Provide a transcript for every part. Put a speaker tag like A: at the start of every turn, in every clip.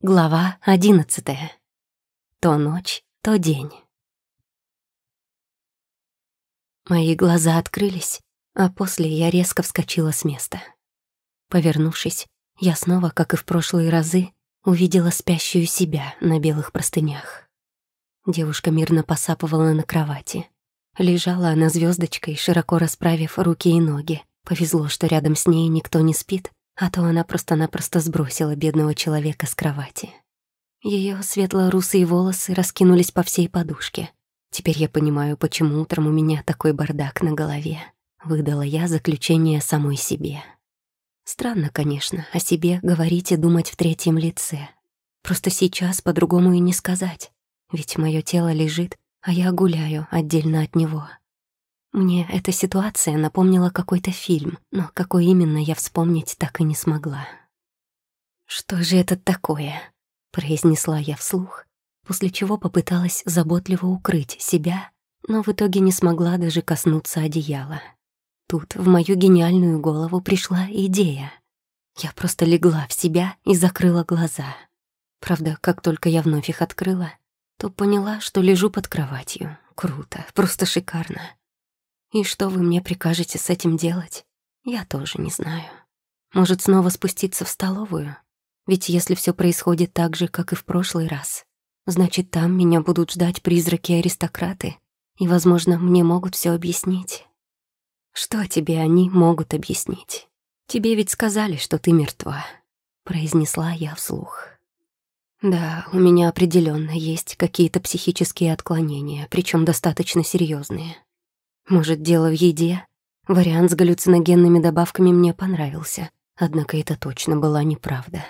A: Глава одиннадцатая. То ночь, то день. Мои глаза открылись, а после я резко вскочила с места. Повернувшись, я снова, как и в прошлые разы, увидела спящую себя на белых простынях. Девушка мирно посапывала на кровати. Лежала она звездочкой, широко расправив руки и ноги. Повезло, что рядом с ней никто не спит, а то она просто-напросто сбросила бедного человека с кровати. Ее светло-русые волосы раскинулись по всей подушке. Теперь я понимаю, почему утром у меня такой бардак на голове. Выдала я заключение самой себе. Странно, конечно, о себе говорить и думать в третьем лице. Просто сейчас по-другому и не сказать. Ведь мое тело лежит, а я гуляю отдельно от него. Мне эта ситуация напомнила какой-то фильм, но какой именно я вспомнить так и не смогла. «Что же это такое?» — произнесла я вслух, после чего попыталась заботливо укрыть себя, но в итоге не смогла даже коснуться одеяла. Тут в мою гениальную голову пришла идея. Я просто легла в себя и закрыла глаза. Правда, как только я вновь их открыла, то поняла, что лежу под кроватью. Круто, просто шикарно. И что вы мне прикажете с этим делать? Я тоже не знаю. Может, снова спуститься в столовую? Ведь если все происходит так же, как и в прошлый раз, значит, там меня будут ждать призраки-аристократы, и, возможно, мне могут все объяснить. Что тебе они могут объяснить? Тебе ведь сказали, что ты мертва, произнесла я вслух. Да, у меня определенно есть какие-то психические отклонения, причем достаточно серьезные. Может, дело в еде? Вариант с галлюциногенными добавками мне понравился, однако это точно была неправда.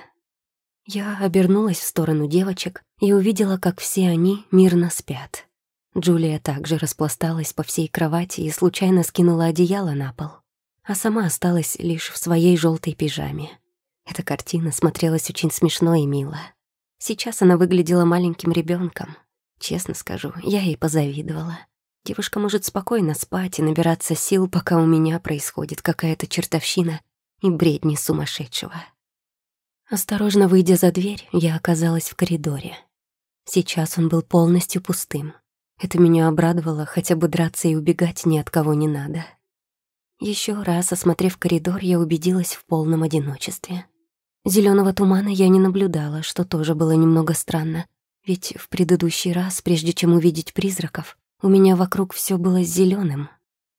A: Я обернулась в сторону девочек и увидела, как все они мирно спят. Джулия также распласталась по всей кровати и случайно скинула одеяло на пол, а сама осталась лишь в своей желтой пижаме. Эта картина смотрелась очень смешно и мило. Сейчас она выглядела маленьким ребенком. Честно скажу, я ей позавидовала. Девушка может спокойно спать и набираться сил, пока у меня происходит какая-то чертовщина и бредни сумасшедшего. Осторожно выйдя за дверь, я оказалась в коридоре. Сейчас он был полностью пустым. Это меня обрадовало, хотя бы драться и убегать ни от кого не надо. Еще раз, осмотрев коридор, я убедилась в полном одиночестве. Зеленого тумана я не наблюдала, что тоже было немного странно, ведь в предыдущий раз, прежде чем увидеть призраков, у меня вокруг все было зеленым.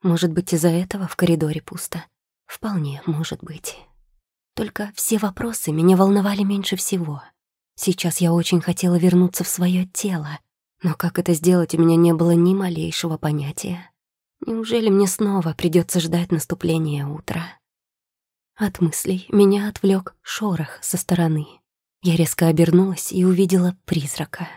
A: Может быть, из-за этого в коридоре пусто. Вполне может быть. Только все вопросы меня волновали меньше всего. Сейчас я очень хотела вернуться в свое тело, но как это сделать, у меня не было ни малейшего понятия. Неужели мне снова придется ждать наступления утра? От мыслей меня отвлек шорох со стороны. Я резко обернулась и увидела призрака.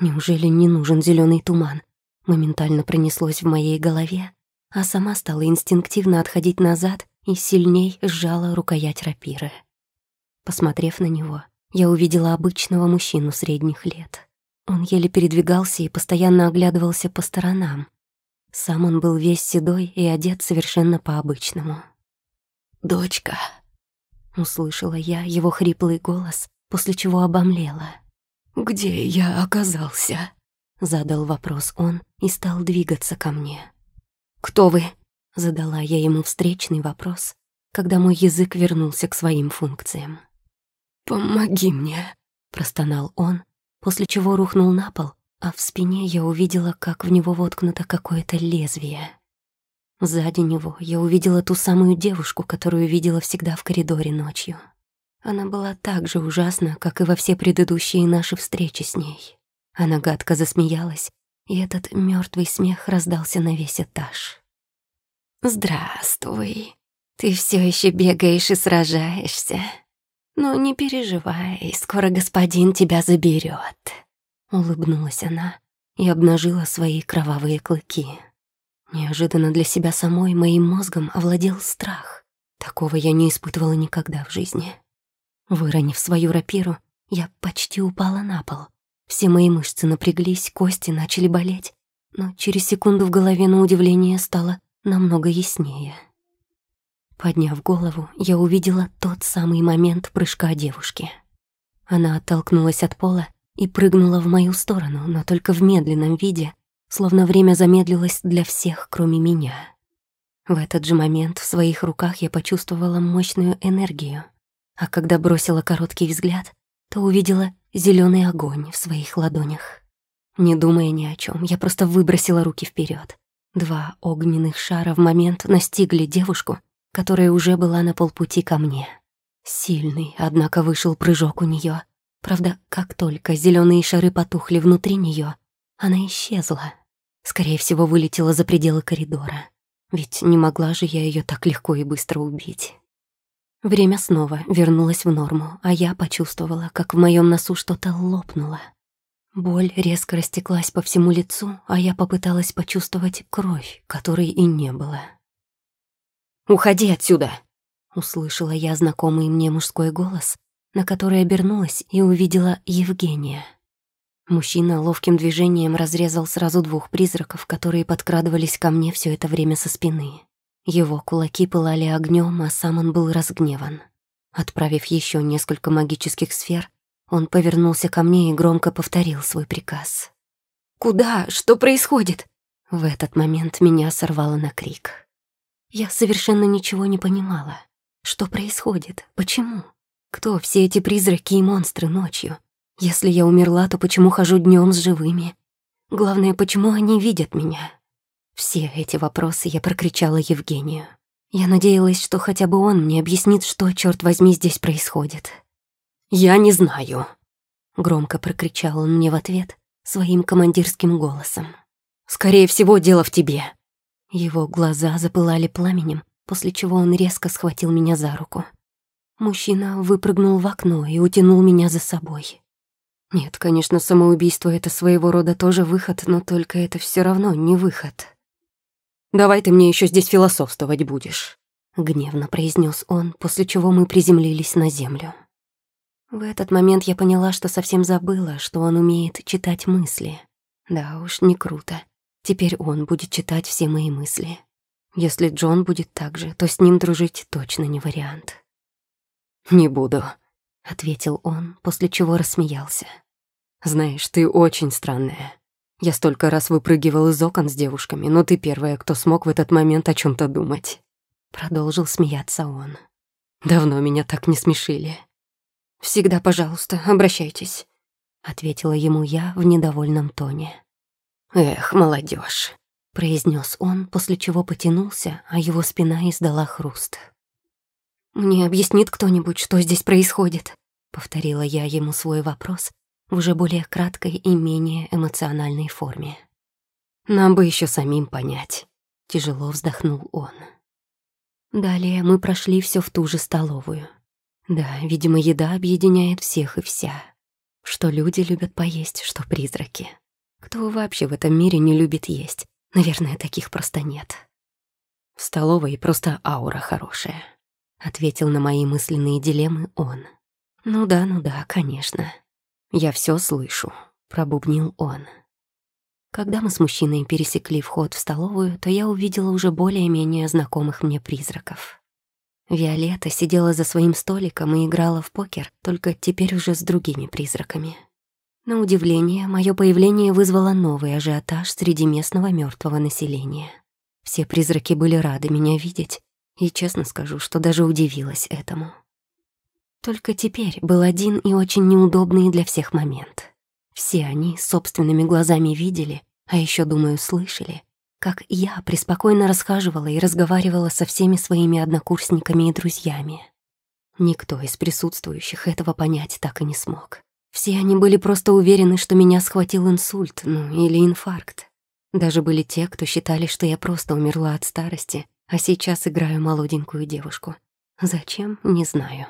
A: Неужели не нужен зеленый туман? Моментально пронеслось в моей голове, а сама стала инстинктивно отходить назад и сильней сжала рукоять рапиры. Посмотрев на него, я увидела обычного мужчину средних лет. Он еле передвигался и постоянно оглядывался по сторонам. Сам он был весь седой и одет совершенно по-обычному. «Дочка!» — услышала я его хриплый голос, после чего обомлела. «Где я оказался?» Задал вопрос он и стал двигаться ко мне. «Кто вы?» — задала я ему встречный вопрос, когда мой язык вернулся к своим функциям. «Помоги мне», — простонал он, после чего рухнул на пол, а в спине я увидела, как в него воткнуто какое-то лезвие. Сзади него я увидела ту самую девушку, которую видела всегда в коридоре ночью. Она была так же ужасна, как и во все предыдущие наши встречи с ней. Она гадко засмеялась, и этот мертвый смех раздался на весь этаж. «Здравствуй. Ты все еще бегаешь и сражаешься. Но не переживай, скоро господин тебя заберет. Улыбнулась она и обнажила свои кровавые клыки. Неожиданно для себя самой моим мозгом овладел страх. Такого я не испытывала никогда в жизни. Выронив свою рапиру, я почти упала на пол — все мои мышцы напряглись, кости начали болеть, но через секунду в голове на удивление стало намного яснее. Подняв голову, я увидела тот самый момент прыжка девушки. Она оттолкнулась от пола и прыгнула в мою сторону, но только в медленном виде, словно время замедлилось для всех, кроме меня. В этот же момент в своих руках я почувствовала мощную энергию, а когда бросила короткий взгляд, то увидела зеленый огонь в своих ладонях. Не думая ни о чем, я просто выбросила руки вперед. Два огненных шара в момент настигли девушку, которая уже была на полпути ко мне. Сильный, однако, вышел прыжок у нее. Правда, как только зеленые шары потухли внутри нее, она исчезла. Скорее всего, вылетела за пределы коридора. Ведь не могла же я ее так легко и быстро убить. Время снова вернулось в норму, а я почувствовала, как в моем носу что-то лопнуло. Боль резко растеклась по всему лицу, а я попыталась почувствовать кровь, которой и не было. «Уходи отсюда!» Услышала я знакомый мне мужской голос, на который обернулась и увидела Евгения. Мужчина ловким движением разрезал сразу двух призраков, которые подкрадывались ко мне все это время со спины. Его кулаки пылали огнем, а сам он был разгневан. Отправив еще несколько магических сфер, он повернулся ко мне и громко повторил свой приказ. «Куда? Что происходит?» В этот момент меня сорвало на крик. Я совершенно ничего не понимала. Что происходит? Почему? Кто все эти призраки и монстры ночью? Если я умерла, то почему хожу днем с живыми? Главное, почему они видят меня? Все эти вопросы я прокричала Евгению. Я надеялась, что хотя бы он мне объяснит, что, черт возьми, здесь происходит. «Я не знаю», — громко прокричал он мне в ответ своим командирским голосом. «Скорее всего, дело в тебе». Его глаза запылали пламенем, после чего он резко схватил меня за руку. Мужчина выпрыгнул в окно и утянул меня за собой. Нет, конечно, самоубийство — это своего рода тоже выход, но только это все равно не выход. «Давай ты мне еще здесь философствовать будешь», — гневно произнес он, после чего мы приземлились на землю. В этот момент я поняла, что совсем забыла, что он умеет читать мысли. Да уж, не круто. Теперь он будет читать все мои мысли. Если Джон будет так же, то с ним дружить точно не вариант. «Не буду», — ответил он, после чего рассмеялся. «Знаешь, ты очень странная. Я столько раз выпрыгивал из окон с девушками, но ты первая, кто смог в этот момент о чем то думать». Продолжил смеяться он. «Давно меня так не смешили». «Всегда, пожалуйста, обращайтесь», — ответила ему я в недовольном тоне. «Эх, молодежь, произнес он, после чего потянулся, а его спина издала хруст. «Мне объяснит кто-нибудь, что здесь происходит?» — повторила я ему свой вопрос в уже более краткой и менее эмоциональной форме. «Нам бы еще самим понять», — тяжело вздохнул он. Далее мы прошли все в ту же столовую. Да, видимо, еда объединяет всех и вся. Что люди любят поесть, что призраки. Кто вообще в этом мире не любит есть? Наверное, таких просто нет. В столовой просто аура хорошая, ответил на мои мысленные дилеммы он. Ну да, ну да, конечно. Я все слышу, пробубнил он. Когда мы с мужчиной пересекли вход в столовую, то я увидела уже более-менее знакомых мне призраков. Виолетта сидела за своим столиком и играла в покер, только теперь уже с другими призраками. На удивление, мое появление вызвало новый ажиотаж среди местного мертвого населения. Все призраки были рады меня видеть, и честно скажу, что даже удивилась этому. Только теперь был один и очень неудобный для всех момент. Все они собственными глазами видели, а еще, думаю, слышали, как я преспокойно расхаживала и разговаривала со всеми своими однокурсниками и друзьями. Никто из присутствующих этого понять так и не смог. Все они были просто уверены, что меня схватил инсульт, ну или инфаркт. Даже были те, кто считали, что я просто умерла от старости, а сейчас играю молоденькую девушку. Зачем, не знаю.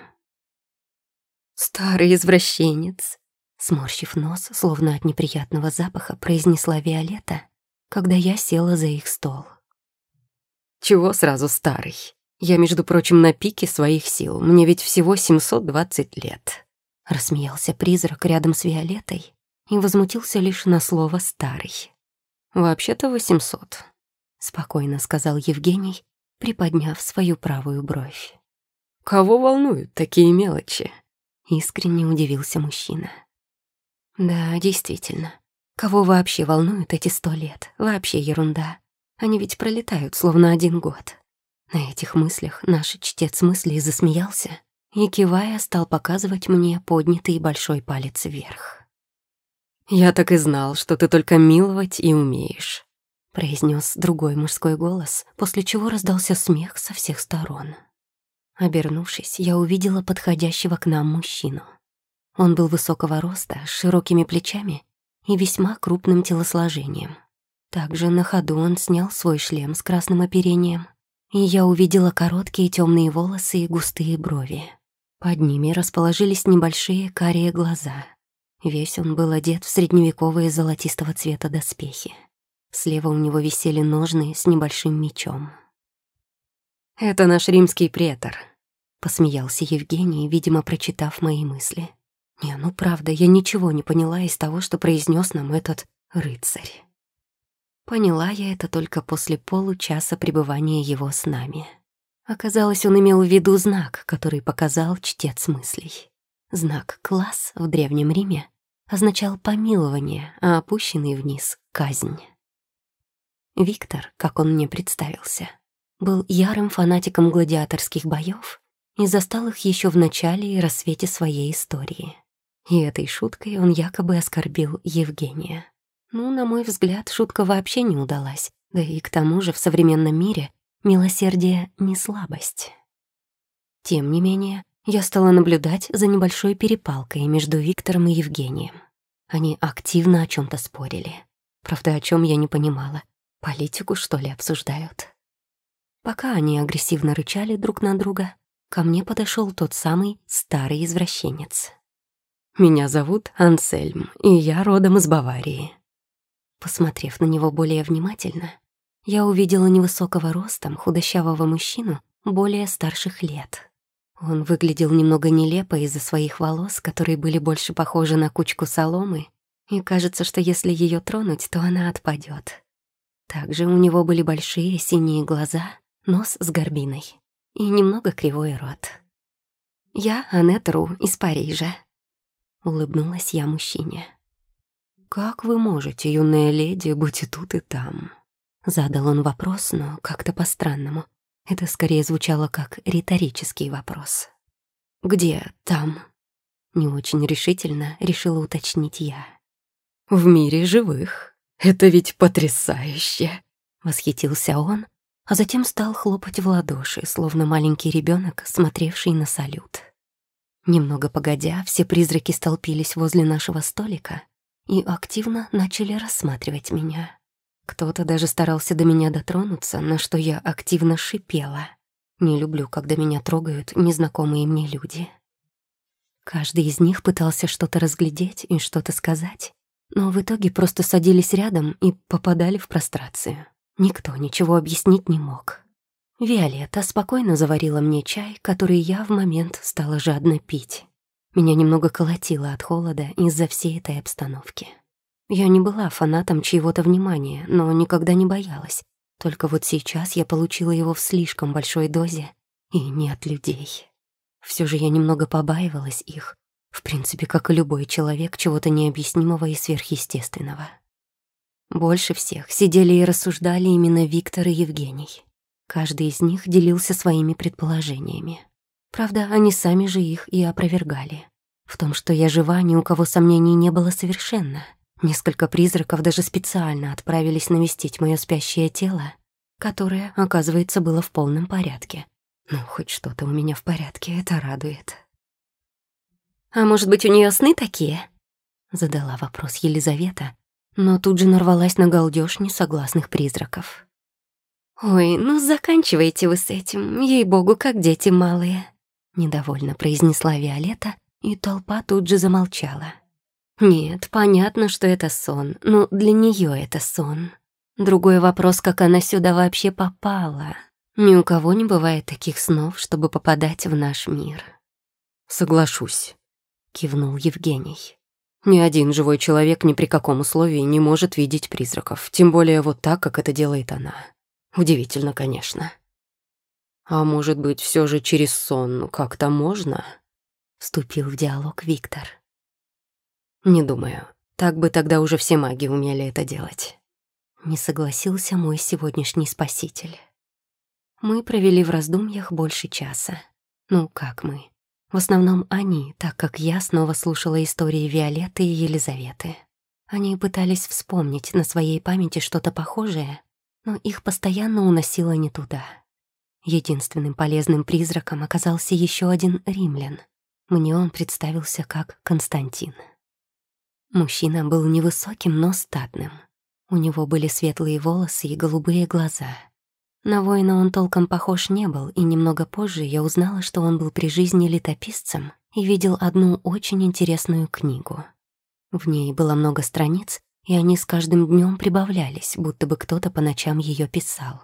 A: «Старый извращенец», — сморщив нос, словно от неприятного запаха, произнесла Виолетта, когда я села за их стол. «Чего сразу старый? Я, между прочим, на пике своих сил, мне ведь всего 720 лет». Рассмеялся призрак рядом с Виолеттой и возмутился лишь на слово «старый». «Вообще-то восемьсот», — спокойно сказал Евгений, приподняв свою правую бровь. «Кого волнуют такие мелочи?» Искренне удивился мужчина. Да, действительно. Кого вообще волнуют эти сто лет? Вообще ерунда. Они ведь пролетают, словно один год. На этих мыслях наш чтец мыслей засмеялся и, кивая, стал показывать мне поднятый большой палец вверх. «Я так и знал, что ты только миловать и умеешь», — произнес другой мужской голос, после чего раздался смех со всех сторон. Обернувшись, я увидела подходящего к нам мужчину. Он был высокого роста, с широкими плечами и весьма крупным телосложением. Также на ходу он снял свой шлем с красным оперением, и я увидела короткие темные волосы и густые брови. Под ними расположились небольшие карие глаза. Весь он был одет в средневековые золотистого цвета доспехи. Слева у него висели ножны с небольшим мечом.
B: «Это наш римский претор», —
A: посмеялся Евгений, видимо, прочитав мои мысли. «Не, ну правда, я ничего не поняла из того, что произнес нам этот рыцарь». Поняла я это только после получаса пребывания его с нами. Оказалось, он имел в виду знак, который показал чтец мыслей. Знак «класс» в Древнем Риме означал помилование, а опущенный вниз — казнь. Виктор, как он мне представился, был ярым фанатиком гладиаторских боев и застал их еще в начале и рассвете своей истории. И этой шуткой он якобы оскорбил Евгения. Ну, на мой взгляд, шутка вообще не удалась. Да и к тому же в современном мире милосердие — не слабость. Тем не менее, я стала наблюдать за небольшой перепалкой между Виктором и Евгением. Они активно о чем то спорили. Правда, о чем я не понимала. Политику, что ли, обсуждают? Пока они агрессивно рычали друг на друга, ко мне подошел тот самый старый извращенец.
B: «Меня зовут Ансельм, и я родом из Баварии».
A: Посмотрев на него более внимательно, я увидела невысокого ростом худощавого мужчину более старших лет. Он выглядел немного нелепо из-за своих волос, которые были больше похожи на кучку соломы, и кажется, что если ее тронуть, то она отпадет. Также у него были большие синие глаза, нос с горбиной и немного кривой рот. «Я Аннет Ру из Парижа», — улыбнулась я мужчине.
B: «Как вы можете, юная леди, быть и тут, и там?»
A: Задал он вопрос, но как-то по-странному. Это скорее звучало как риторический вопрос. «Где там?» Не очень решительно решила уточнить я.
B: «В мире живых. Это ведь потрясающе!» Восхитился он, а затем стал хлопать в ладоши, словно маленький ребенок, смотревший на салют.
A: Немного погодя, все призраки столпились возле нашего столика и активно начали рассматривать меня. Кто-то даже старался до меня дотронуться, на что я активно шипела. Не люблю, когда меня трогают незнакомые мне люди. Каждый из них пытался что-то разглядеть и что-то сказать, но в итоге просто садились рядом и попадали в прострацию. Никто ничего объяснить не мог. Виолетта спокойно заварила мне чай, который я в момент стала жадно пить. Меня немного колотило от холода из-за всей этой обстановки. Я не была фанатом чьего-то внимания, но никогда не боялась. Только вот сейчас я получила его в слишком большой дозе и не от людей. Все же я немного побаивалась их, в принципе, как и любой человек, чего-то необъяснимого и сверхъестественного. Больше всех сидели и рассуждали именно Виктор и Евгений. Каждый из них делился своими предположениями. Правда, они сами же их и опровергали. В том, что я жива, ни у кого сомнений не было совершенно. Несколько призраков даже специально отправились навестить мое спящее тело, которое, оказывается, было в полном порядке. Ну, хоть что-то у меня в порядке, это радует. «А может быть, у нее сны такие?» Задала вопрос Елизавета, но тут же нарвалась на галдёж несогласных призраков. «Ой, ну заканчивайте вы с этим, ей-богу, как дети малые», — недовольно произнесла Виолетта, и толпа тут же замолчала. «Нет, понятно, что это сон, но для неё это сон. Другой вопрос, как она сюда вообще попала. Ни у кого не бывает таких снов, чтобы попадать в наш мир».
B: «Соглашусь», — кивнул Евгений. Ни один живой человек ни при каком условии не может видеть призраков, тем более вот так, как это делает она. Удивительно, конечно. А может быть, все же через сон как-то можно?
A: Вступил в диалог Виктор.
B: Не думаю. Так бы тогда уже все маги умели это делать.
A: Не согласился мой сегодняшний спаситель. Мы провели в раздумьях больше часа. Ну, как мы? В основном они, так как я снова слушала истории Виолетты и Елизаветы. Они пытались вспомнить на своей памяти что-то похожее, но их постоянно уносило не туда. Единственным полезным призраком оказался еще один римлян. Мне он представился как Константин. Мужчина был невысоким, но статным. У него были светлые волосы и голубые глаза. На воина он толком похож не был, и немного позже я узнала, что он был при жизни летописцем и видел одну очень интересную книгу. В ней было много страниц, и они с каждым днем прибавлялись, будто бы кто-то по ночам ее писал.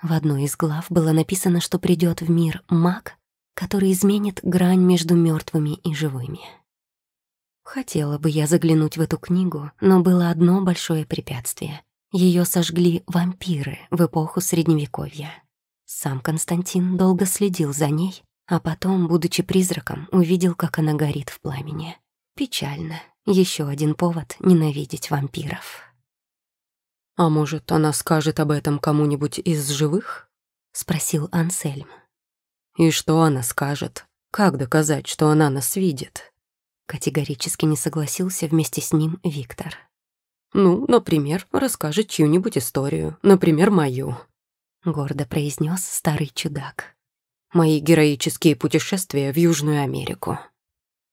A: В одной из глав было написано, что придет в мир маг, который изменит грань между мертвыми и живыми. Хотела бы я заглянуть в эту книгу, но было одно большое препятствие. Ее сожгли вампиры в эпоху Средневековья. Сам Константин долго следил за ней, а потом, будучи призраком, увидел, как она горит в пламени. Печально. Еще один повод ненавидеть вампиров.
B: «А может, она скажет об этом кому-нибудь из живых?»
A: — спросил Ансельм.
B: «И что она скажет? Как доказать, что она нас видит?»
A: Категорически не согласился вместе с ним Виктор.
B: «Ну, например, расскажет чью-нибудь историю, например, мою», —
A: гордо произнес старый чудак.
B: «Мои героические путешествия в Южную Америку».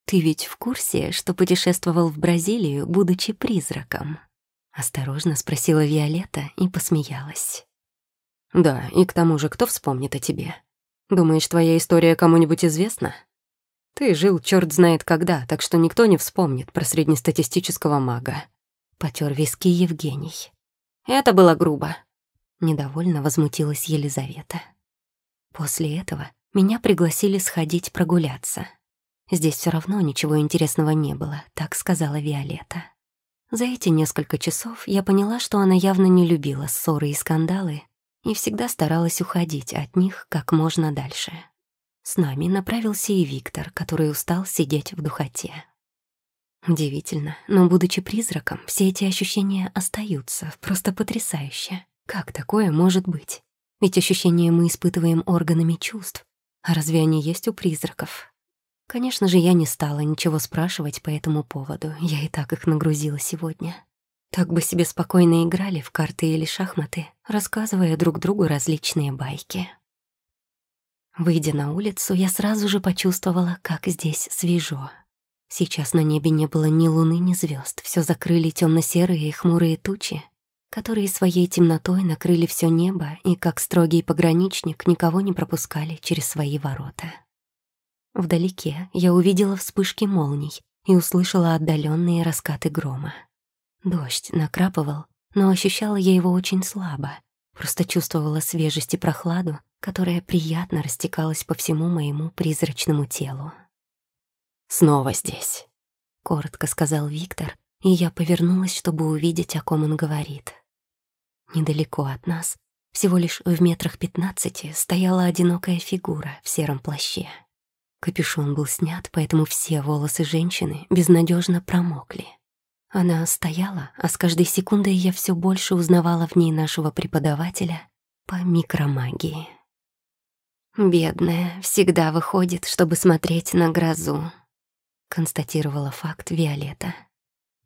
A: «Ты ведь в курсе, что путешествовал в Бразилию, будучи призраком?» Осторожно спросила Виолетта и посмеялась.
B: «Да, и к тому же кто вспомнит о тебе? Думаешь, твоя история кому-нибудь известна?» Ты жил черт знает когда, так что никто не вспомнит про среднестатистического мага.
A: Потер виски Евгений.
B: Это было грубо.
A: Недовольно возмутилась Елизавета. После этого меня пригласили сходить прогуляться. Здесь все равно ничего интересного не было, так сказала Виолетта. За эти несколько часов я поняла, что она явно не любила ссоры и скандалы и всегда старалась уходить от них как можно дальше. С нами направился и Виктор, который устал сидеть в духоте. Удивительно, но, будучи призраком, все эти ощущения остаются. Просто потрясающе. Как такое может быть? Ведь ощущения мы испытываем органами чувств. А разве они есть у призраков? Конечно же, я не стала ничего спрашивать по этому поводу. Я и так их нагрузила сегодня. Так бы себе спокойно играли в карты или шахматы, рассказывая друг другу различные байки. Выйдя на улицу, я сразу же почувствовала, как здесь свежо. Сейчас на небе не было ни луны, ни звезд, все закрыли темно-серые и хмурые тучи, которые своей темнотой накрыли все небо и, как строгий пограничник, никого не пропускали через свои ворота. Вдалеке я увидела вспышки молний и услышала отдаленные раскаты грома. Дождь накрапывал, но ощущала я его очень слабо, просто чувствовала свежесть и прохладу, которая приятно растекалась по всему моему призрачному телу.
B: «Снова здесь», —
A: коротко сказал Виктор, и я повернулась, чтобы увидеть, о ком он говорит. Недалеко от нас, всего лишь в метрах пятнадцати, стояла одинокая фигура в сером плаще. Капюшон был снят, поэтому все волосы женщины безнадежно промокли. Она стояла, а с каждой секундой я все больше узнавала в ней нашего преподавателя по микромагии. «Бедная, всегда выходит, чтобы смотреть на грозу», — констатировала факт Виолетта.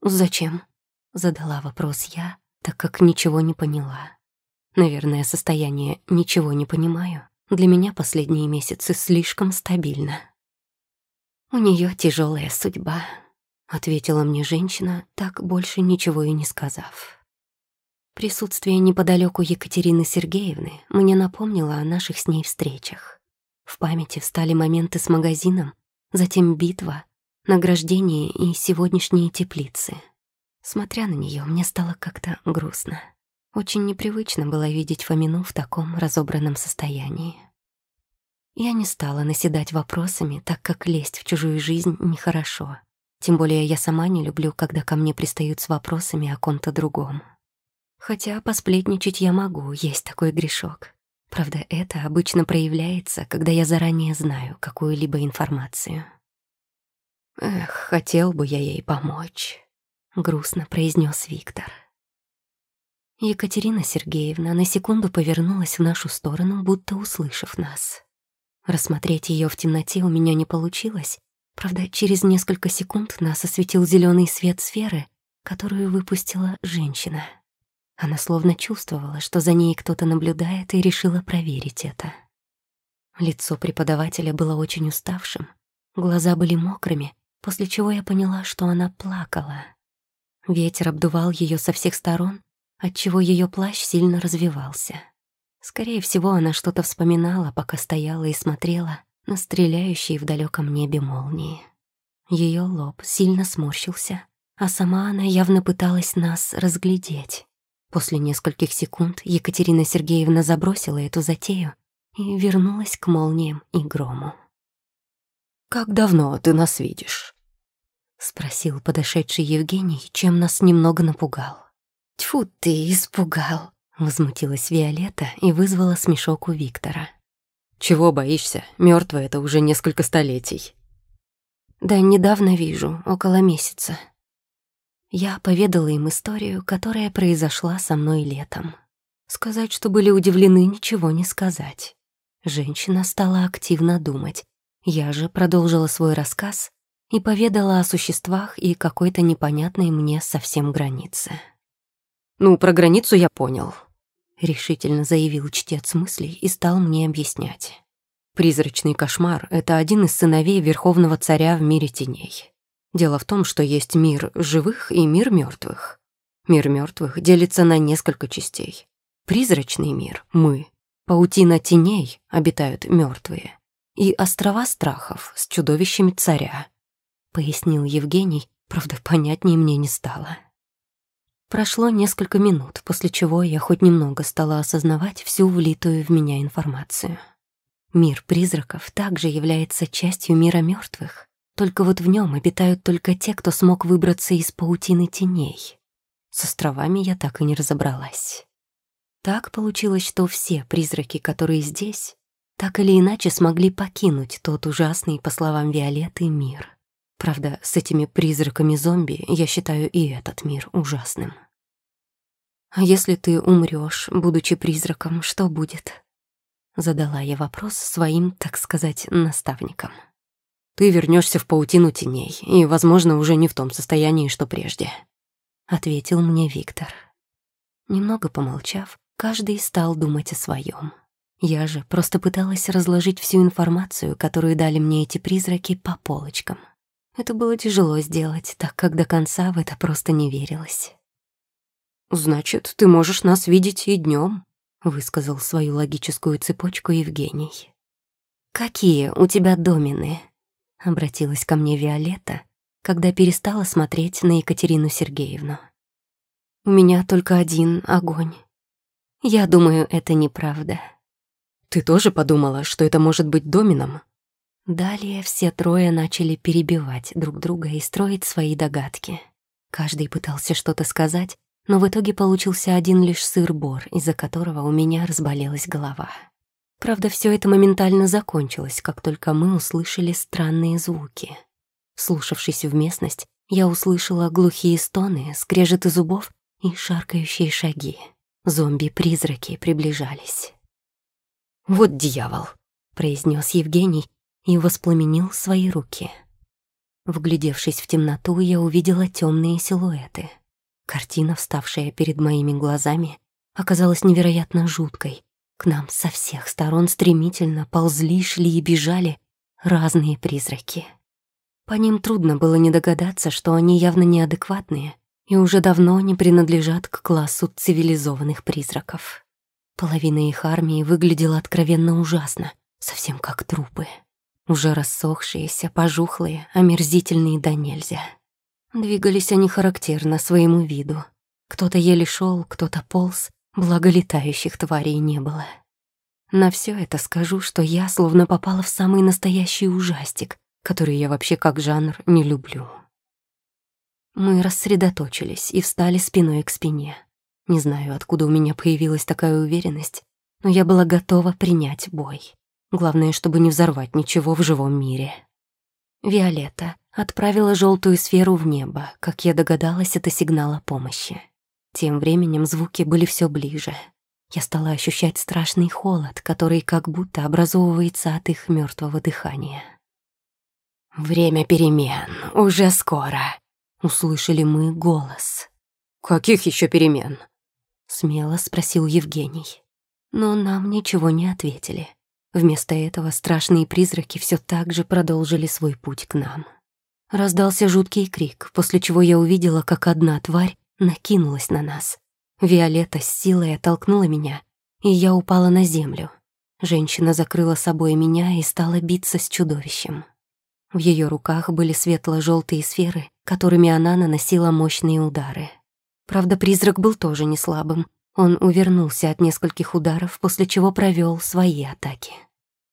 A: «Зачем?» — задала вопрос я, так как ничего не поняла. Наверное, состояние «ничего не понимаю» для меня последние месяцы слишком стабильно. «У нее тяжелая судьба», — ответила мне женщина, так больше ничего и не сказав. Присутствие неподалеку Екатерины Сергеевны мне напомнило о наших с ней встречах. В памяти встали моменты с магазином, затем битва, награждение и сегодняшние теплицы. Смотря на нее, мне стало как-то грустно. Очень непривычно было видеть Фомину в таком разобранном состоянии. Я не стала наседать вопросами, так как лезть в чужую жизнь нехорошо. Тем более я сама не люблю, когда ко мне пристают с вопросами о ком-то другом. Хотя посплетничать я могу, есть такой грешок. Правда, это обычно проявляется, когда я заранее знаю какую-либо информацию.
B: Эх, хотел бы я ей помочь, грустно произнес Виктор.
A: Екатерина Сергеевна на секунду повернулась в нашу сторону, будто услышав нас. Рассмотреть ее в темноте у меня не получилось. Правда, через несколько секунд нас осветил зеленый свет сферы, которую выпустила женщина. Она словно чувствовала, что за ней кто-то наблюдает, и решила проверить это. Лицо преподавателя было очень уставшим, глаза были мокрыми, после чего я поняла, что она плакала. Ветер обдувал ее со всех сторон, отчего ее плащ сильно развивался. Скорее всего, она что-то вспоминала, пока стояла и смотрела на стреляющие в далеком небе молнии. Ее лоб сильно сморщился, а сама она явно пыталась нас разглядеть. После нескольких секунд Екатерина Сергеевна забросила эту затею и вернулась к молниям и грому.
B: «Как давно ты нас видишь?» — спросил подошедший Евгений, чем нас немного напугал.
A: «Тьфу ты, испугал!» — возмутилась Виолетта и вызвала смешок у Виктора.
B: «Чего боишься? Мёртвая это уже несколько столетий».
A: «Да недавно вижу, около месяца». Я поведала им историю, которая произошла со мной летом. Сказать, что были удивлены, ничего не сказать. Женщина стала активно думать. Я же продолжила свой рассказ и поведала о существах и какой-то непонятной мне совсем границе.
B: «Ну, про границу я понял», —
A: решительно заявил чтец мыслей и стал мне объяснять.
B: «Призрачный кошмар — это один из сыновей Верховного Царя в мире теней. Дело в том, что есть мир живых и мир мертвых. Мир мертвых делится на несколько частей. Призрачный мир — мы. Паутина теней обитают мертвые. И острова страхов с чудовищами царя», — пояснил Евгений, правда, понятнее мне не стало.
A: Прошло несколько минут, после чего я хоть немного стала осознавать всю влитую в меня информацию. Мир призраков также является частью мира мертвых, только вот в нем обитают только те, кто смог выбраться из паутины теней. С островами я так и не разобралась. Так получилось, что все призраки, которые здесь, так или иначе смогли покинуть тот ужасный, по словам Виолетты, мир. Правда, с этими призраками-зомби я считаю и этот мир ужасным. «А если ты умрёшь, будучи призраком, что будет?» Задала я вопрос своим, так сказать, наставникам.
B: «Ты вернёшься в паутину теней, и, возможно, уже не в том состоянии, что прежде», —
A: ответил мне Виктор. Немного помолчав, каждый стал думать о своём. Я же просто пыталась разложить всю информацию, которую дали мне эти призраки, по полочкам. Это было тяжело сделать, так как до конца в это просто не верилось.
B: «Значит, ты можешь нас видеть и днем, высказал свою логическую цепочку Евгений.
A: «Какие у тебя домены?» — обратилась ко мне Виолетта, когда перестала смотреть на Екатерину Сергеевну. «У меня только один огонь. Я думаю, это неправда».
B: «Ты тоже подумала, что это может быть доменом?»
A: Далее все трое начали перебивать друг друга и строить свои догадки. Каждый пытался что-то сказать, но в итоге получился один лишь сыр-бор, из-за которого у меня разболелась голова. Правда, все это моментально закончилось, как только мы услышали странные звуки. Слушавшись в местность, я услышала глухие стоны, скрежеты зубов и шаркающие шаги. Зомби-призраки приближались.
B: «Вот дьявол!»
A: — произнес Евгений и воспламенил свои руки. Вглядевшись в темноту, я увидела темные силуэты — Картина, вставшая перед моими глазами, оказалась невероятно жуткой. К нам со всех сторон стремительно ползли, шли и бежали разные призраки. По ним трудно было не догадаться, что они явно неадекватные и уже давно не принадлежат к классу цивилизованных призраков. Половина их армии выглядела откровенно ужасно, совсем как трупы. Уже рассохшиеся, пожухлые, омерзительные да нельзя. Двигались они характерно своему виду. Кто-то еле шел, кто-то полз, благо летающих тварей не было. На все это скажу, что я словно попала в самый настоящий ужастик, который я вообще как жанр не люблю. Мы рассредоточились и встали спиной к спине. Не знаю, откуда у меня появилась такая уверенность, но я была готова принять бой. Главное, чтобы не взорвать ничего в живом мире. «Виолетта, отправила желтую сферу в небо. Как я догадалась, это сигнал о помощи. Тем временем звуки были все ближе. Я стала ощущать страшный холод, который как будто образовывается от их мертвого дыхания. «Время перемен, уже скоро», — услышали мы голос.
B: «Каких еще перемен?»
A: — смело спросил Евгений. Но нам ничего не ответили. Вместо этого страшные призраки все так же продолжили свой путь к нам. Раздался жуткий крик, после чего я увидела, как одна тварь накинулась на нас. Виолетта с силой оттолкнула меня, и я упала на землю. Женщина закрыла собой меня и стала биться с чудовищем. В ее руках были светло желтые сферы, которыми она наносила мощные удары. Правда, призрак был тоже не слабым. Он увернулся от нескольких ударов, после чего провел свои атаки.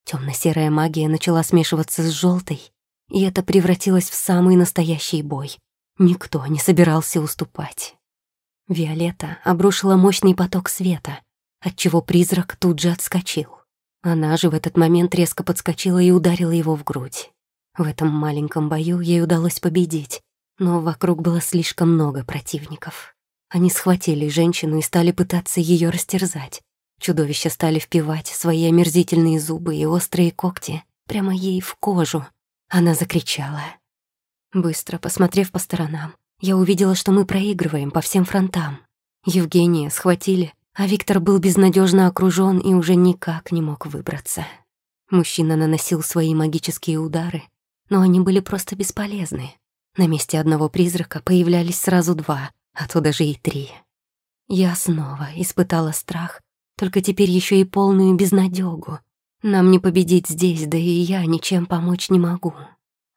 A: Темно-серая магия начала смешиваться с желтой, и это превратилось в самый настоящий бой. Никто не собирался уступать. Виолетта обрушила мощный поток света, отчего призрак тут же отскочил. Она же в этот момент резко подскочила и ударила его в грудь. В этом маленьком бою ей удалось победить, но вокруг было слишком много противников. Они схватили женщину и стали пытаться ее растерзать. Чудовища стали впивать свои омерзительные зубы и острые когти прямо ей в кожу. Она закричала. Быстро посмотрев по сторонам, я увидела, что мы проигрываем по всем фронтам. Евгения схватили, а Виктор был безнадежно окружен и уже никак не мог выбраться. Мужчина наносил свои магические удары, но они были просто бесполезны. На месте одного призрака появлялись сразу два, а то даже и три. Я снова испытала страх, только теперь еще и полную безнадёгу. Нам не победить здесь, да и я ничем помочь не могу.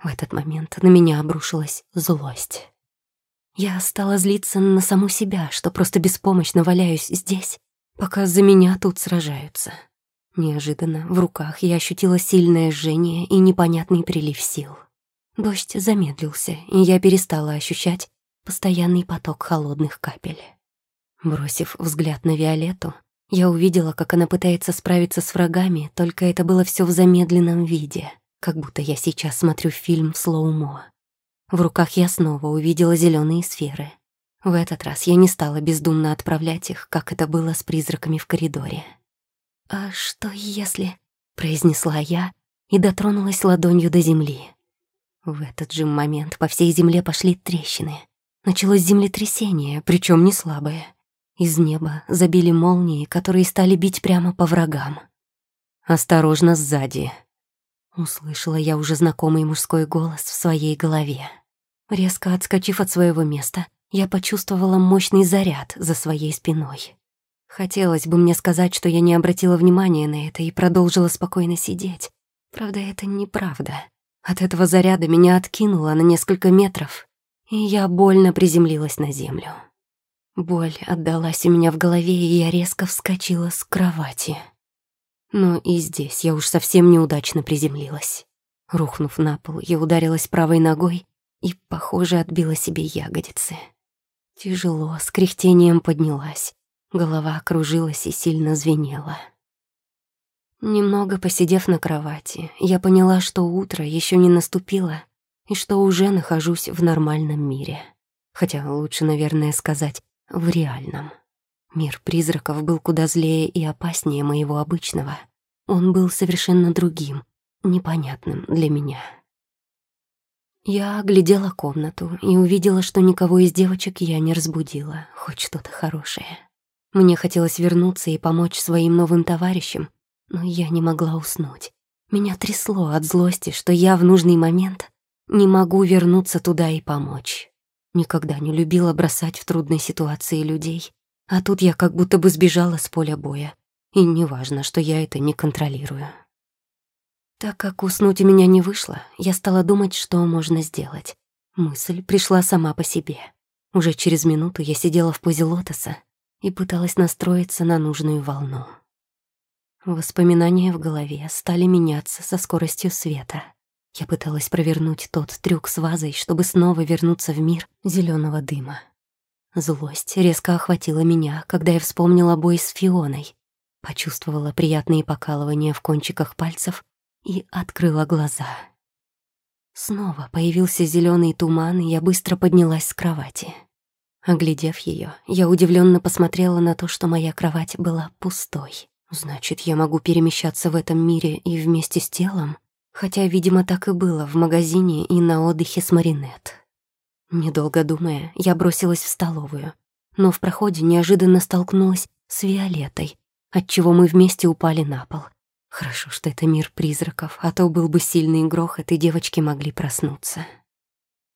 A: В этот момент на меня обрушилась злость. Я стала злиться на саму себя, что просто беспомощно валяюсь здесь, пока за меня тут сражаются. Неожиданно в руках я ощутила сильное жжение и непонятный прилив сил. Дождь замедлился, и я перестала ощущать постоянный поток холодных капель. Бросив взгляд на Виолетту, я увидела, как она пытается справиться с врагами, только это было все в замедленном виде, как будто я сейчас смотрю фильм в слоумо. В руках я снова увидела зеленые сферы. В этот раз я не стала бездумно отправлять их, как это было с призраками в коридоре. «А что если...» — произнесла я и дотронулась ладонью до земли. В этот же момент по всей земле пошли трещины. Началось землетрясение, причем не слабое. Из неба забили молнии, которые стали бить прямо по врагам.
B: «Осторожно сзади!»
A: Услышала я уже знакомый мужской голос в своей голове. Резко отскочив от своего места, я почувствовала мощный заряд за своей спиной. Хотелось бы мне сказать, что я не обратила внимания на это и продолжила спокойно сидеть. Правда, это неправда. От этого заряда меня откинуло на несколько метров, и я больно приземлилась на землю. Боль отдалась у меня в голове, и я резко вскочила с кровати. Но и здесь я уж совсем неудачно приземлилась. Рухнув на пол, я ударилась правой ногой и, похоже, отбила себе ягодицы. Тяжело, с кряхтением поднялась. Голова кружилась и сильно звенела. Немного посидев на кровати, я поняла, что утро еще не наступило и что уже нахожусь в нормальном мире. Хотя лучше, наверное, сказать, в реальном. Мир призраков был куда злее и опаснее моего обычного. Он был совершенно другим, непонятным для меня. Я оглядела комнату и увидела, что никого из девочек я не разбудила, хоть что-то хорошее. Мне хотелось вернуться и помочь своим новым товарищам, но я не могла уснуть. Меня трясло от злости, что я в нужный момент не могу вернуться туда и помочь. Никогда не любила бросать в трудной ситуации людей, а тут я как будто бы сбежала с поля боя. И неважно, что я это не контролирую. Так как уснуть у меня не вышло, я стала думать, что можно сделать. Мысль пришла сама по себе. Уже через минуту я сидела в позе лотоса и пыталась настроиться на нужную волну. Воспоминания в голове стали меняться со скоростью света. Я пыталась провернуть тот трюк с вазой, чтобы снова вернуться в мир зеленого дыма. Злость резко охватила меня, когда я вспомнила бой с Фионой, почувствовала приятные покалывания в кончиках пальцев и открыла глаза. Снова появился зеленый туман, и я быстро поднялась с кровати. Оглядев ее, я удивленно посмотрела на то, что моя кровать была пустой. Значит, я могу перемещаться в этом мире и вместе с телом? Хотя, видимо, так и было в магазине и на отдыхе с Маринет. Недолго думая, я бросилась в столовую, но в проходе неожиданно столкнулась с Виолетой, отчего мы вместе упали на пол. Хорошо, что это мир призраков, а то был бы сильный грохот, и девочки могли проснуться.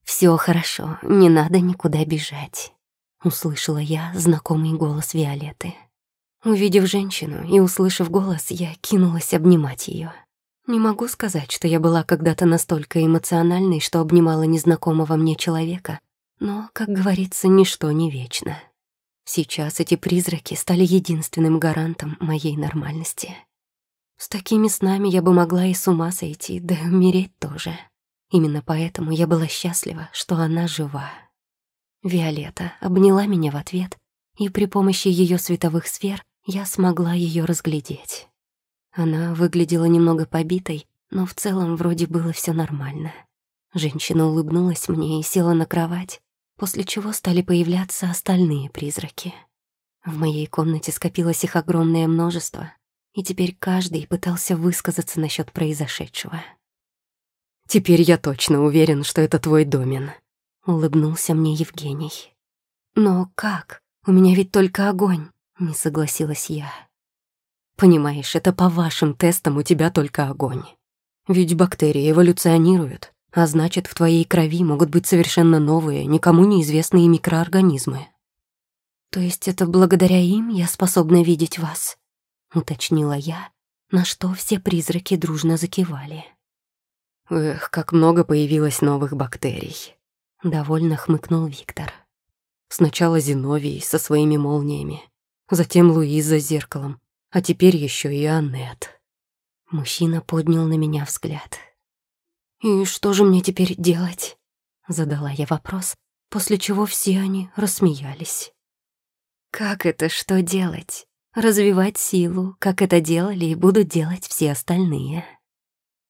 A: Все хорошо, не надо никуда бежать», — услышала я знакомый голос Виолеты. Увидев женщину и услышав голос, я кинулась обнимать ее. Не могу сказать, что я была когда-то настолько эмоциональной, что обнимала незнакомого мне человека, но, как говорится, ничто не вечно. Сейчас эти призраки стали единственным гарантом моей нормальности. С такими снами я бы могла и с ума сойти, да и умереть тоже. Именно поэтому я была счастлива, что она жива. Виолетта обняла меня в ответ, и при помощи ее световых сфер я смогла ее разглядеть. Она выглядела немного побитой, но в целом вроде было все нормально. Женщина улыбнулась мне и села на кровать, после чего стали появляться остальные призраки. В моей комнате скопилось их огромное множество, и теперь каждый пытался высказаться насчет произошедшего.
B: «Теперь я точно уверен, что это твой домен», —
A: улыбнулся мне Евгений. «Но как? У меня ведь только огонь», — не согласилась я.
B: Понимаешь, это по вашим тестам у тебя только огонь. Ведь бактерии эволюционируют, а значит, в твоей крови могут быть совершенно новые, никому неизвестные микроорганизмы.
A: То есть это благодаря им я способна видеть вас? Уточнила я, на что все призраки дружно закивали.
B: Эх, как много появилось новых бактерий.
A: Довольно хмыкнул Виктор.
B: Сначала Зиновий со своими молниями, затем Луиза с зеркалом, а теперь еще и Аннет.
A: Мужчина поднял на меня взгляд. «И что же мне теперь делать?» Задала я вопрос, после чего все они рассмеялись. «Как это что делать? Развивать силу, как это делали и будут делать все остальные».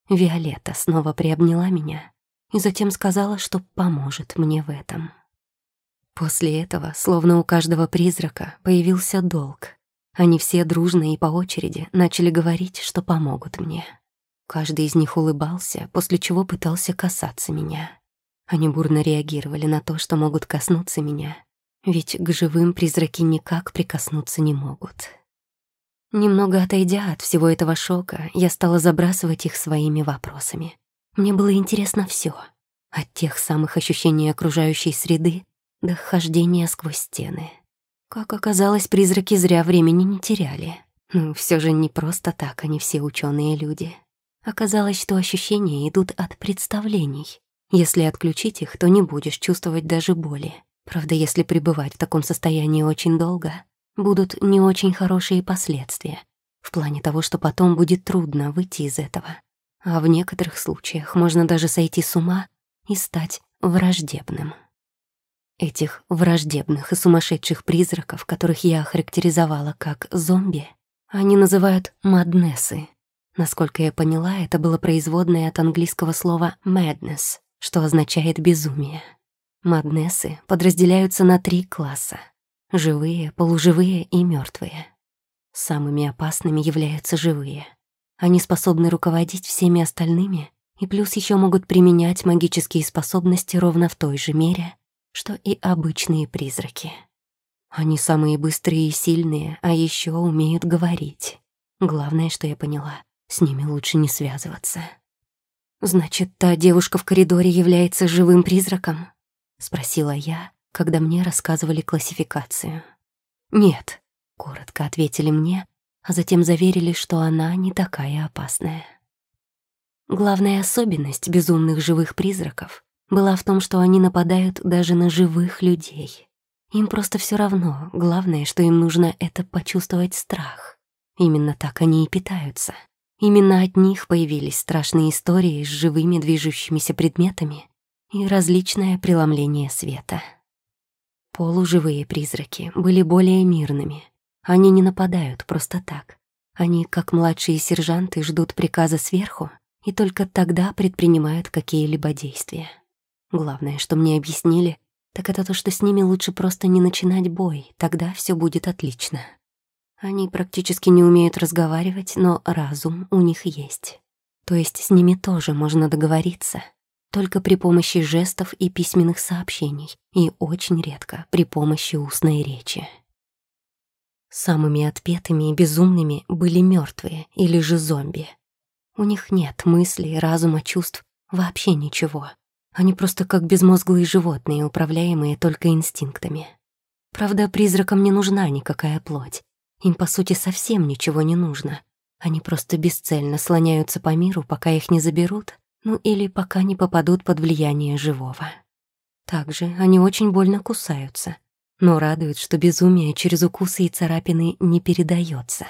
A: Виолетта снова приобняла меня и затем сказала, что поможет мне в этом. После этого, словно у каждого призрака, появился долг, они все дружно и по очереди начали говорить, что помогут мне. Каждый из них улыбался, после чего пытался касаться меня. Они бурно реагировали на то, что могут коснуться меня, ведь к живым призраки никак прикоснуться не могут. Немного отойдя от всего этого шока, я стала забрасывать их своими вопросами. Мне было интересно все, от тех самых ощущений окружающей среды до хождения сквозь стены. Как оказалось, призраки зря времени не теряли. Ну, все же не просто так они все ученые люди. Оказалось, что ощущения идут от представлений. Если отключить их, то не будешь чувствовать даже боли. Правда, если пребывать в таком состоянии очень долго, будут не очень хорошие последствия. В плане того, что потом будет трудно выйти из этого. А в некоторых случаях можно даже сойти с ума и стать враждебным. Этих враждебных и сумасшедших призраков, которых я характеризовала как зомби, они называют маднессы. Насколько я поняла, это было производное от английского слова madness, что означает безумие. Маднессы подразделяются на три класса — живые, полуживые и мертвые. Самыми опасными являются живые. Они способны руководить всеми остальными и плюс еще могут применять магические способности ровно в той же мере, что и обычные призраки. Они самые быстрые и сильные, а еще умеют говорить. Главное, что я поняла, с ними лучше не связываться. «Значит, та девушка в коридоре является живым призраком?» — спросила я, когда мне рассказывали классификацию. «Нет», — коротко ответили мне, а затем заверили, что она не такая опасная. Главная особенность безумных живых призраков была в том, что они нападают даже на живых людей. Им просто все равно, главное, что им нужно, это почувствовать страх. Именно так они и питаются. Именно от них появились страшные истории с живыми движущимися предметами и различное преломление света. Полуживые призраки были более мирными. Они не нападают просто так. Они, как младшие сержанты, ждут приказа сверху и только тогда предпринимают какие-либо действия. Главное, что мне объяснили, так это то, что с ними лучше просто не начинать бой, тогда все будет отлично. Они практически не умеют разговаривать, но разум у них есть. То есть с ними тоже можно договориться, только при помощи жестов и письменных сообщений, и очень редко при помощи устной речи. Самыми отпетыми и безумными были мертвые или же зомби. У них нет мыслей, разума, чувств, вообще ничего. Они просто как безмозглые животные, управляемые только инстинктами. Правда, призракам не нужна никакая плоть. Им, по сути, совсем ничего не нужно. Они просто бесцельно слоняются по миру, пока их не заберут, ну или пока не попадут под влияние живого. Также они очень больно кусаются, но радует, что безумие через укусы и царапины не передается.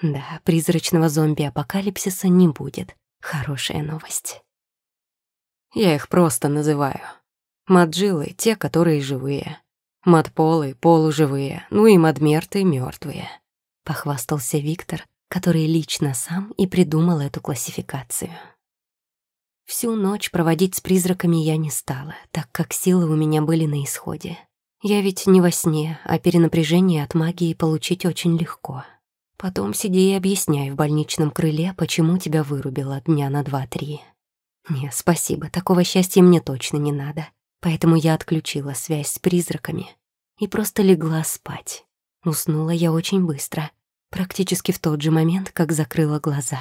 A: Да, призрачного зомби-апокалипсиса не будет. Хорошая новость.
B: Я их просто называю. Маджилы — те, которые живые. Мадполы — полуживые, ну и мадмерты — мертвые.
A: Похвастался Виктор, который лично сам и придумал эту классификацию. Всю ночь проводить с призраками я не стала, так как силы у меня были на исходе. Я ведь не во сне, а перенапряжение от магии получить очень легко. Потом сиди и объясняй в больничном крыле, почему тебя вырубило дня на два-три. Не, спасибо, такого счастья мне точно не надо. Поэтому я отключила связь с призраками и просто легла спать. Уснула я очень быстро, практически в тот же момент, как закрыла глаза.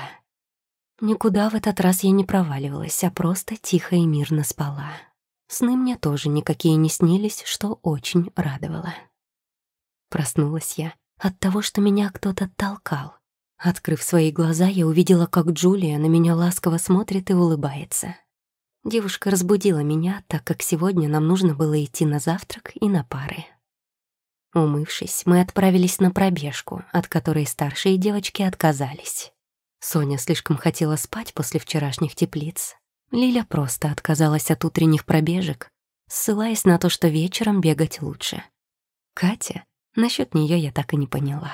A: Никуда в этот раз я не проваливалась, а просто тихо и мирно спала. Сны мне тоже никакие не снились, что очень радовало. Проснулась я от того, что меня кто-то толкал. Открыв свои глаза, я увидела, как Джулия на меня ласково смотрит и улыбается. Девушка разбудила меня, так как сегодня нам нужно было идти на завтрак и на пары. Умывшись, мы отправились на пробежку, от которой старшие девочки отказались. Соня слишком хотела спать после вчерашних теплиц. Лиля просто отказалась от утренних пробежек, ссылаясь на то, что вечером бегать лучше. Катя, насчет нее я так и не поняла.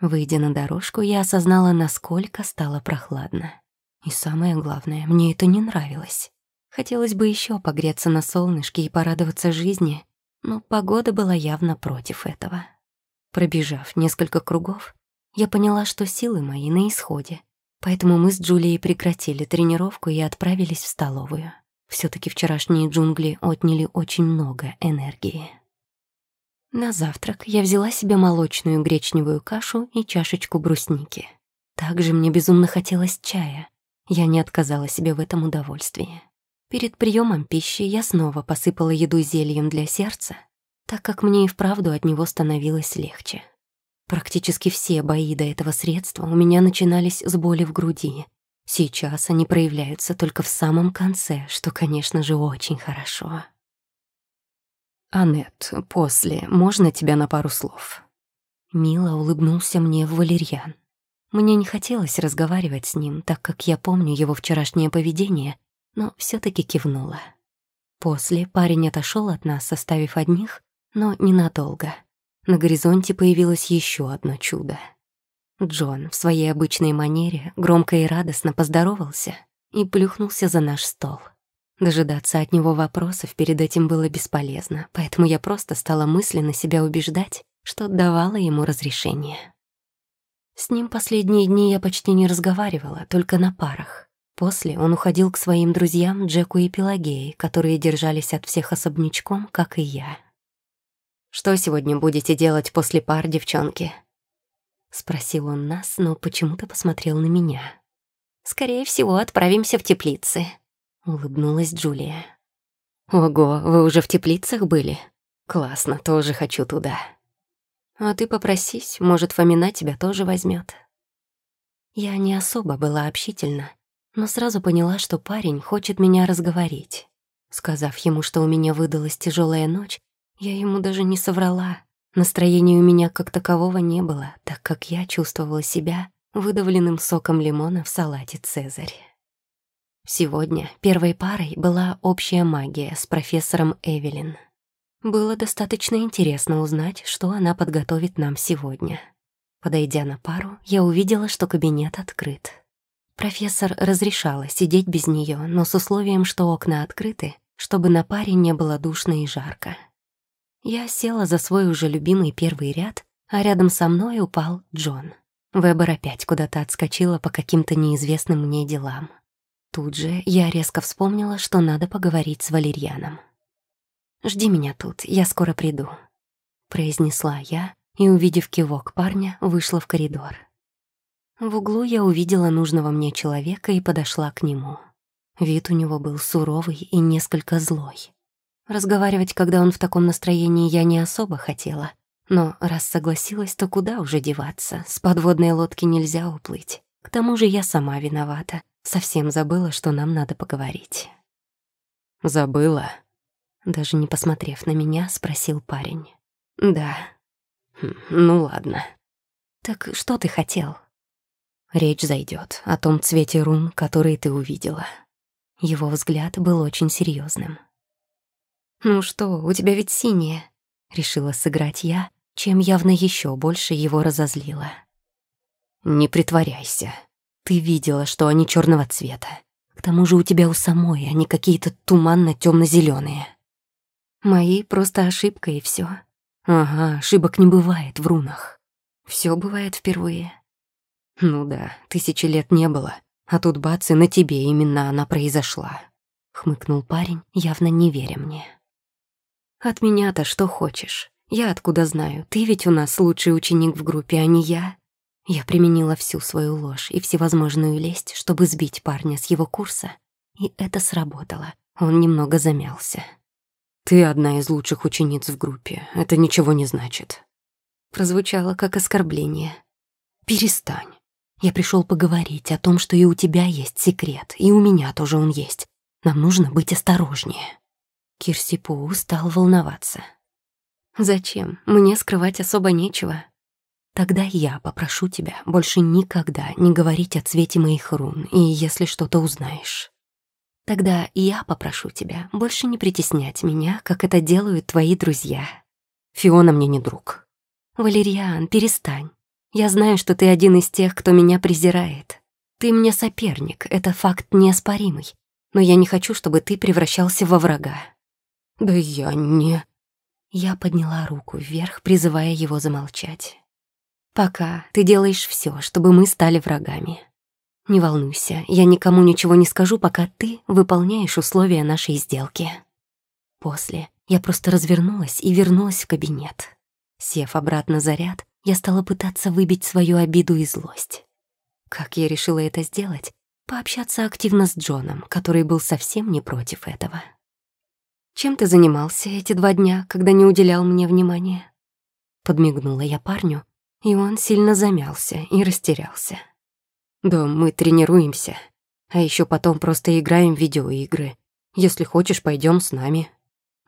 A: Выйдя на дорожку, я осознала, насколько стало прохладно. И самое главное, мне это не нравилось. Хотелось бы еще погреться на солнышке и порадоваться жизни, но погода была явно против этого. Пробежав несколько кругов, я поняла, что силы мои на исходе, поэтому мы с Джулией прекратили тренировку и отправились в столовую. все таки вчерашние джунгли отняли очень много энергии. На завтрак я взяла себе молочную гречневую кашу и чашечку брусники. Также мне безумно хотелось чая. Я не отказала себе в этом удовольствии. Перед приемом пищи я снова посыпала еду зельем для сердца, так как мне и вправду от него становилось легче. Практически все бои до этого средства у меня начинались с боли в груди. Сейчас они проявляются только в самом конце, что, конечно же, очень хорошо.
B: «Аннет, после можно тебя на пару слов?»
A: Мило улыбнулся мне Валерьян. Мне не хотелось разговаривать с ним, так как я помню его вчерашнее поведение, но все таки кивнула. После парень отошел от нас, оставив одних, но ненадолго. На горизонте появилось еще одно чудо. Джон в своей обычной манере громко и радостно поздоровался и плюхнулся за наш стол. Дожидаться от него вопросов перед этим было бесполезно, поэтому я просто стала мысленно себя убеждать, что давала ему разрешение. С ним последние дни я почти не разговаривала, только на парах. После он уходил к своим друзьям Джеку и Пелагеи, которые держались от всех особнячком, как и я.
B: «Что сегодня будете делать после пар, девчонки?»
A: Спросил он нас, но почему-то посмотрел на меня. «Скорее всего, отправимся в теплицы», — улыбнулась Джулия.
B: «Ого, вы уже в теплицах были? Классно, тоже хочу туда».
A: «А ты попросись, может, Фомина тебя тоже возьмет. Я не особо была общительна, но сразу поняла, что парень хочет меня разговорить. Сказав ему, что у меня выдалась тяжелая ночь, я ему даже не соврала. Настроения у меня как такового не было, так как я чувствовала себя выдавленным соком лимона в салате «Цезарь». Сегодня первой парой была общая магия с профессором Эвелин. Было достаточно интересно узнать, что она подготовит нам сегодня. Подойдя на пару, я увидела, что кабинет открыт. Профессор разрешала сидеть без нее, но с условием, что окна открыты, чтобы на паре не было душно и жарко. Я села за свой уже любимый первый ряд, а рядом со мной упал Джон. Вебер опять куда-то отскочила по каким-то неизвестным мне делам. Тут же я резко вспомнила, что надо поговорить с Валерьяном. «Жди меня тут, я скоро приду», — произнесла я и, увидев кивок парня, вышла в коридор. В углу я увидела нужного мне человека и подошла к нему. Вид у него был суровый и несколько злой. Разговаривать, когда он в таком настроении, я не особо хотела, но раз согласилась, то куда уже деваться? С подводной лодки нельзя уплыть. К тому же я сама виновата. Совсем забыла, что нам надо поговорить.
B: «Забыла?»
A: Даже не посмотрев на меня, спросил парень. «Да».
B: Хм, «Ну ладно».
A: «Так что ты хотел?»
B: Речь зайдет о том цвете рун, который ты увидела.
A: Его взгляд был очень серьезным. «Ну что, у тебя ведь синее», — решила сыграть я, чем явно еще больше его разозлила.
B: «Не притворяйся. Ты видела, что они черного цвета. К тому же у тебя у самой они какие-то туманно темно зеленые
A: Мои просто ошибка и все.
B: Ага, ошибок не бывает в рунах.
A: Все бывает впервые.
B: Ну да, тысячи лет не было, а тут бац, и на тебе именно она произошла.
A: Хмыкнул парень, явно не веря мне. От меня-то что хочешь? Я откуда знаю? Ты ведь у нас лучший ученик в группе, а не я. Я применила всю свою ложь и всевозможную лесть, чтобы сбить парня с его курса. И это сработало. Он немного замялся.
B: «Ты одна из лучших учениц в группе. Это ничего не значит».
A: Прозвучало как оскорбление.
B: «Перестань.
A: Я пришел поговорить о том, что и у тебя есть секрет, и у меня тоже он есть. Нам нужно быть осторожнее». Кирсипу стал волноваться. Зачем? Мне скрывать особо нечего. Тогда я попрошу тебя больше никогда не говорить о цвете моих рун, и если что-то узнаешь. Тогда я попрошу тебя больше не притеснять меня, как это делают твои друзья.
B: Фиона мне не друг.
A: Валериан, перестань. Я знаю, что ты один из тех, кто меня презирает. Ты мне соперник, это факт неоспоримый. Но я не хочу, чтобы ты превращался во врага.
B: Да я не...
A: Я подняла руку вверх, призывая его замолчать. «Пока ты делаешь все, чтобы мы стали врагами. Не волнуйся, я никому ничего не скажу, пока ты выполняешь условия нашей сделки». После я просто развернулась и вернулась в кабинет. Сев обратно за ряд, я стала пытаться выбить свою обиду и злость. Как я решила это сделать? Пообщаться активно с Джоном, который был совсем не против этого. Чем ты занимался эти два дня, когда не уделял мне внимания?» Подмигнула я парню, и он сильно замялся и растерялся.
B: «Да мы тренируемся, а еще потом просто играем в видеоигры. Если хочешь, пойдем с нами».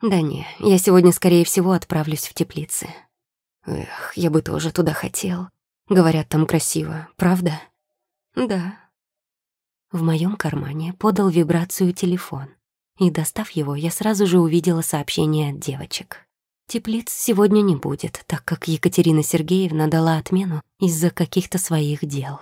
A: «Да не, я сегодня, скорее всего, отправлюсь в теплицы».
B: «Эх, я бы тоже туда хотел. Говорят, там красиво, правда?»
A: «Да». В моем кармане подал вибрацию телефон и, достав его, я сразу же увидела сообщение от девочек. Теплиц сегодня не будет, так как Екатерина Сергеевна дала отмену из-за каких-то своих дел.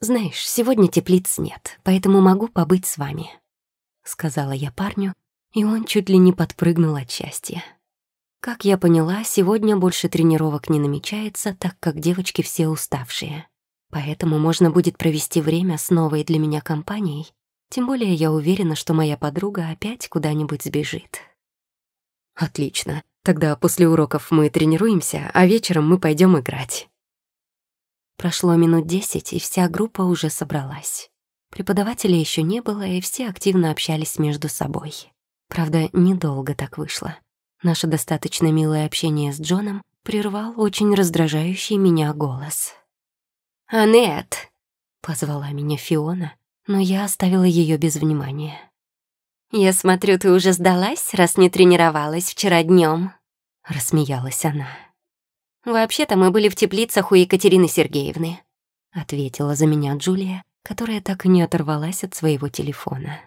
A: «Знаешь, сегодня теплиц нет, поэтому могу побыть с вами», — сказала я парню, и он чуть ли не подпрыгнул от счастья. Как я поняла, сегодня больше тренировок не намечается, так как девочки все уставшие. Поэтому можно будет провести время с новой для меня компанией тем более я уверена, что моя подруга опять куда-нибудь сбежит.
B: Отлично. Тогда после уроков мы тренируемся, а вечером мы пойдем играть.
A: Прошло минут десять, и вся группа уже собралась. Преподавателя еще не было, и все активно общались между собой. Правда, недолго так вышло. Наше достаточно милое общение с Джоном прервал очень раздражающий меня голос.
C: «Анет!»
A: — позвала меня Фиона, но я оставила ее без внимания.
C: «Я смотрю, ты уже сдалась, раз не тренировалась вчера днем.
A: рассмеялась она.
C: «Вообще-то мы были в теплицах у Екатерины Сергеевны», —
A: ответила за меня Джулия, которая так и не оторвалась от своего телефона.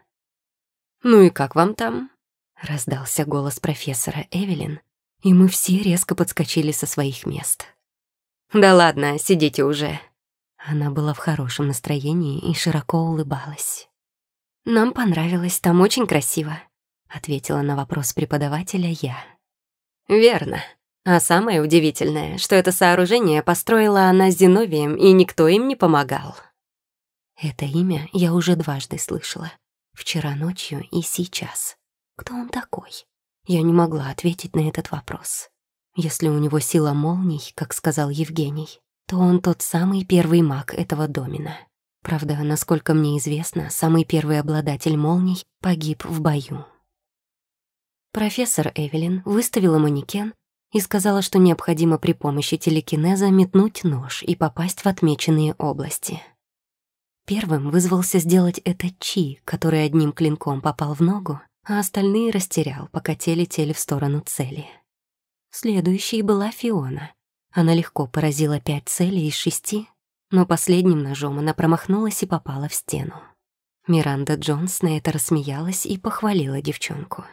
B: «Ну и как вам там?»
A: — раздался голос профессора Эвелин, и мы все резко подскочили со своих мест.
C: «Да ладно, сидите уже»,
A: Она была в хорошем настроении и широко улыбалась.
C: «Нам понравилось, там очень красиво», —
A: ответила на вопрос преподавателя я.
C: «Верно. А самое удивительное, что это сооружение построила она с Зиновием, и никто им не помогал».
A: Это имя я уже дважды слышала. Вчера ночью и сейчас. Кто он такой? Я не могла ответить на этот вопрос. Если у него сила молний, как сказал Евгений, то он тот самый первый маг этого домина. Правда, насколько мне известно, самый первый обладатель молний погиб в бою. Профессор Эвелин выставила манекен и сказала, что необходимо при помощи телекинеза метнуть нож и попасть в отмеченные области. Первым вызвался сделать это Чи, который одним клинком попал в ногу, а остальные растерял, пока те летели в сторону цели. Следующей была Фиона, она легко поразила пять целей из шести, но последним ножом она промахнулась и попала в стену. Миранда Джонс на это рассмеялась и похвалила девчонку.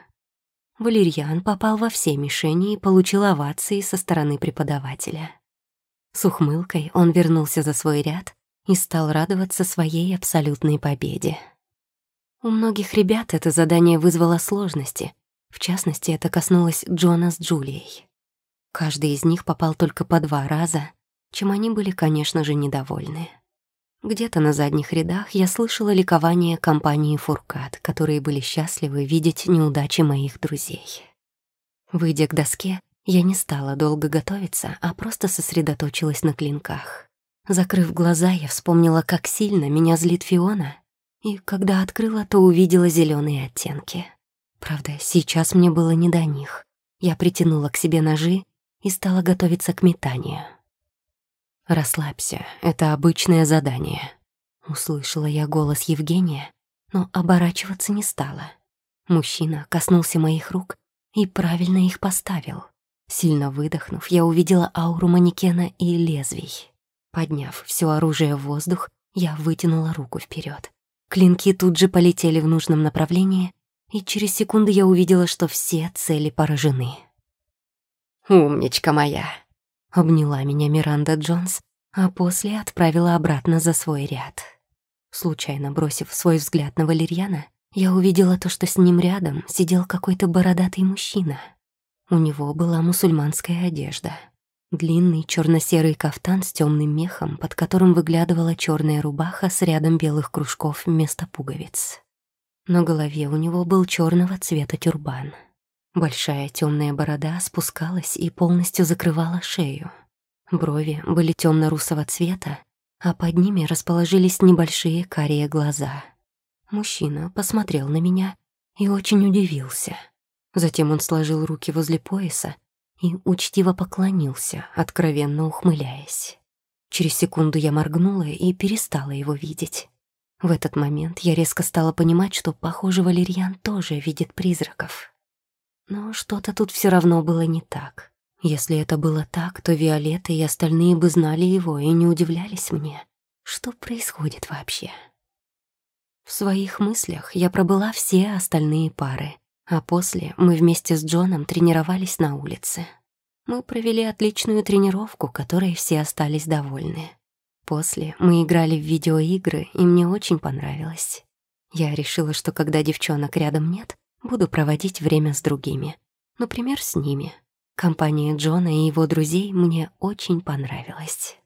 A: Валерьян попал во все мишени и получил овации со стороны преподавателя. С ухмылкой он вернулся за свой ряд и стал радоваться своей абсолютной победе. У многих ребят это задание вызвало сложности. В частности, это коснулось Джона с Джулией. Каждый из них попал только по два раза, чем они были, конечно же, недовольны. Где-то на задних рядах я слышала ликование компании «Фуркат», которые были счастливы видеть неудачи моих друзей. Выйдя к доске, я не стала долго готовиться, а просто сосредоточилась на клинках. Закрыв глаза, я вспомнила, как сильно меня злит Фиона, и когда открыла, то увидела зеленые оттенки. Правда, сейчас мне было не до них. Я притянула к себе ножи и стала готовиться к метанию. «Расслабься, это обычное задание», — услышала я голос Евгения, но оборачиваться не стала. Мужчина коснулся моих рук и правильно их поставил. Сильно выдохнув, я увидела ауру манекена и лезвий. Подняв все оружие в воздух, я вытянула руку вперед. Клинки тут же полетели в нужном направлении, и через секунду я увидела, что все цели поражены.
C: «Умничка моя!»
A: — обняла меня Миранда Джонс, а после отправила обратно за свой ряд. Случайно бросив свой взгляд на Валерьяна, я увидела то, что с ним рядом сидел какой-то бородатый мужчина. У него была мусульманская одежда. Длинный черно-серый кафтан с темным мехом, под которым выглядывала черная рубаха с рядом белых кружков вместо пуговиц. На голове у него был черного цвета тюрбан — Большая темная борода спускалась и полностью закрывала шею. Брови были темно-русого цвета, а под ними расположились небольшие карие глаза. Мужчина посмотрел на меня и очень удивился. Затем он сложил руки возле пояса и учтиво поклонился, откровенно ухмыляясь. Через секунду я моргнула и перестала его видеть. В этот момент я резко стала понимать, что, похоже, Валерьян тоже видит призраков. Но что-то тут все равно было не так. Если это было так, то Виолетта и остальные бы знали его и не удивлялись мне. Что происходит вообще? В своих мыслях я пробыла все остальные пары, а после мы вместе с Джоном тренировались на улице. Мы провели отличную тренировку, которой все остались довольны. После мы играли в видеоигры, и мне очень понравилось. Я решила, что когда девчонок рядом нет, Буду проводить время с другими. Например, с ними. Компания Джона и его друзей мне очень понравилась.